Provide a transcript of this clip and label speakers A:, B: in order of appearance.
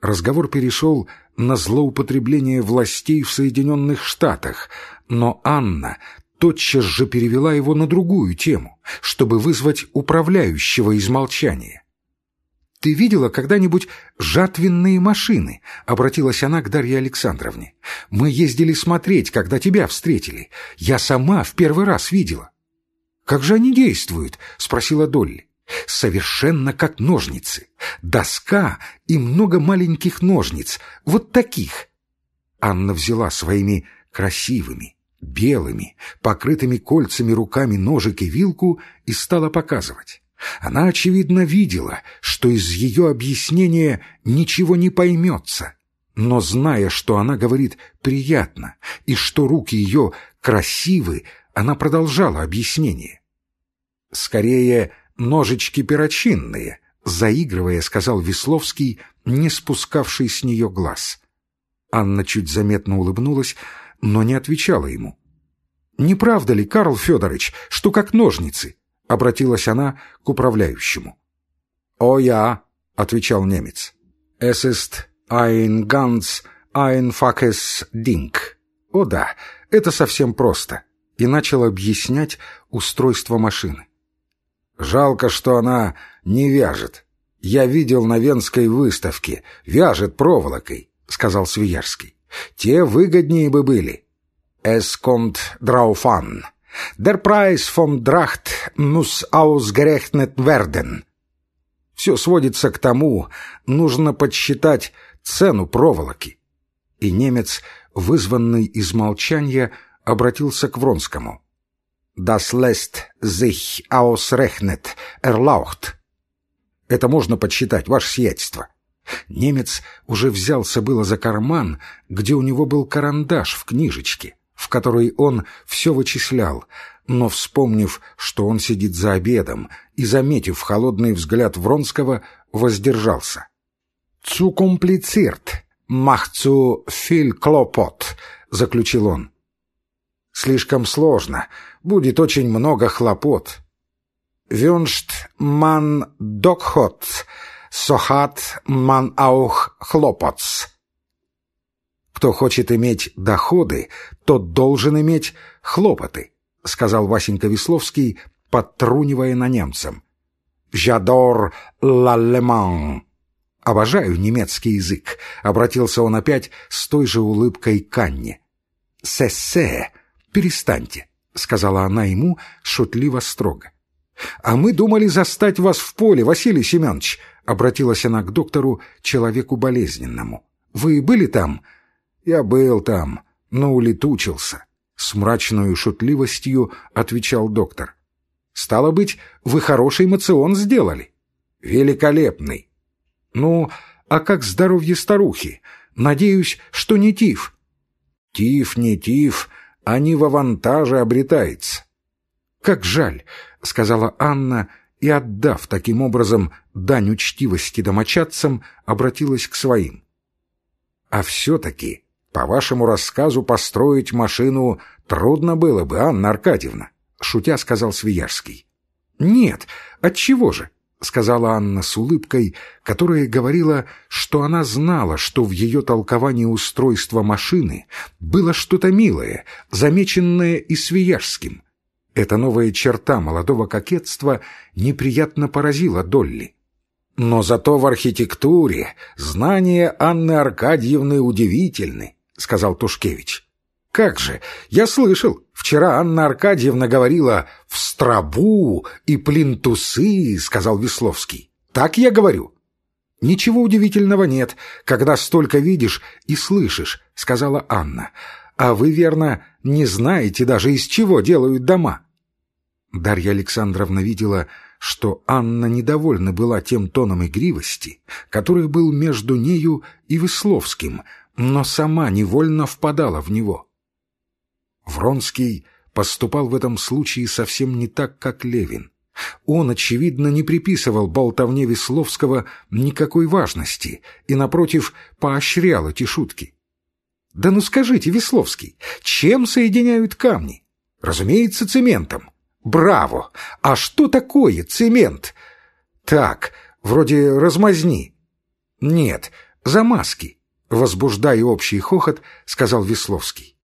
A: Разговор перешел на злоупотребление властей в Соединенных Штатах, но Анна тотчас же перевела его на другую тему, чтобы вызвать управляющего из молчания. «Ты видела когда-нибудь жатвенные машины?» — обратилась она к Дарье Александровне. «Мы ездили смотреть, когда тебя встретили. Я сама в первый раз видела». «Как же они действуют?» — спросила Долли. «Совершенно как ножницы. Доска и много маленьких ножниц. Вот таких». Анна взяла своими красивыми, белыми, покрытыми кольцами руками ножик и вилку и стала показывать. Она, очевидно, видела, что из ее объяснения ничего не поймется, но, зная, что она говорит приятно и что руки ее красивы, она продолжала объяснение. «Скорее, ножички перочинные», — заигрывая, сказал Весловский, не спускавший с нее глаз. Анна чуть заметно улыбнулась, но не отвечала ему. «Не правда ли, Карл Федорович, что как ножницы?» — обратилась она к управляющему. «О я», — отвечал немец. «Es ist ein ganz einfaches Ding». «О да, это совсем просто», и начал объяснять устройство машины. «Жалко, что она не вяжет. Я видел на Венской выставке. Вяжет проволокой», — сказал Свиярский. «Те выгоднее бы были». Es kommt drauf an. Der Preis vom Dracht muss ausgerechnet werden. Все сводится к тому, нужно подсчитать цену проволоки. И немец, вызванный из молчания, обратился к Вронскому. Das lässt sich ausrechnet, erlaucht. Это можно подсчитать, ваше сиятельство. Немец уже взялся было за карман, где у него был карандаш в книжечке в которой он все вычислял, но, вспомнив, что он сидит за обедом, и, заметив холодный взгляд Вронского, воздержался. «Цу комплицирт, махцу филь клопот», — заключил он. «Слишком сложно, будет очень много хлопот». «Вюншт ман докхот, сохат ман аух хлопотс», кто хочет иметь доходы, тот должен иметь хлопоты, — сказал Васенька Весловский, подтрунивая на немцам. «Жадор лалеман». «Обожаю немецкий язык», — обратился он опять с той же улыбкой к Анне. «Сессе, перестаньте», — сказала она ему шутливо строго. «А мы думали застать вас в поле, Василий Семенович», — обратилась она к доктору, человеку болезненному. «Вы были там?» «Я был там, но улетучился», — с мрачной шутливостью отвечал доктор. «Стало быть, вы хороший мацион сделали?» «Великолепный». «Ну, а как здоровье старухи? Надеюсь, что не тиф». «Тиф, не тиф, они в авантаже обретается». «Как жаль», — сказала Анна, и, отдав таким образом дань учтивости домочадцам, обратилась к своим. «А все-таки по вашему рассказу построить машину трудно было бы, Анна Аркадьевна, шутя сказал Свиярский. Нет, отчего же? Сказала Анна с улыбкой, которая говорила, что она знала, что в ее толковании устройства машины было что-то милое, замеченное и Свиярским. Эта новая черта молодого кокетства неприятно поразила Долли. Но зато в архитектуре знания Анны Аркадьевны удивительны. — сказал Тушкевич. «Как же! Я слышал, вчера Анна Аркадьевна говорила «в стробу и плинтусы», — сказал Весловский. «Так я говорю». «Ничего удивительного нет, когда столько видишь и слышишь», — сказала Анна. «А вы, верно, не знаете даже, из чего делают дома». Дарья Александровна видела, что Анна недовольна была тем тоном игривости, который был между нею и Весловским — но сама невольно впадала в него. Вронский поступал в этом случае совсем не так, как Левин. Он, очевидно, не приписывал болтовне Весловского никакой важности и, напротив, поощрял эти шутки. «Да ну скажите, Весловский, чем соединяют камни?» «Разумеется, цементом». «Браво! А что такое цемент?» «Так, вроде размазни». «Нет, за маски!» Возбуждая общий хохот, сказал Весловский.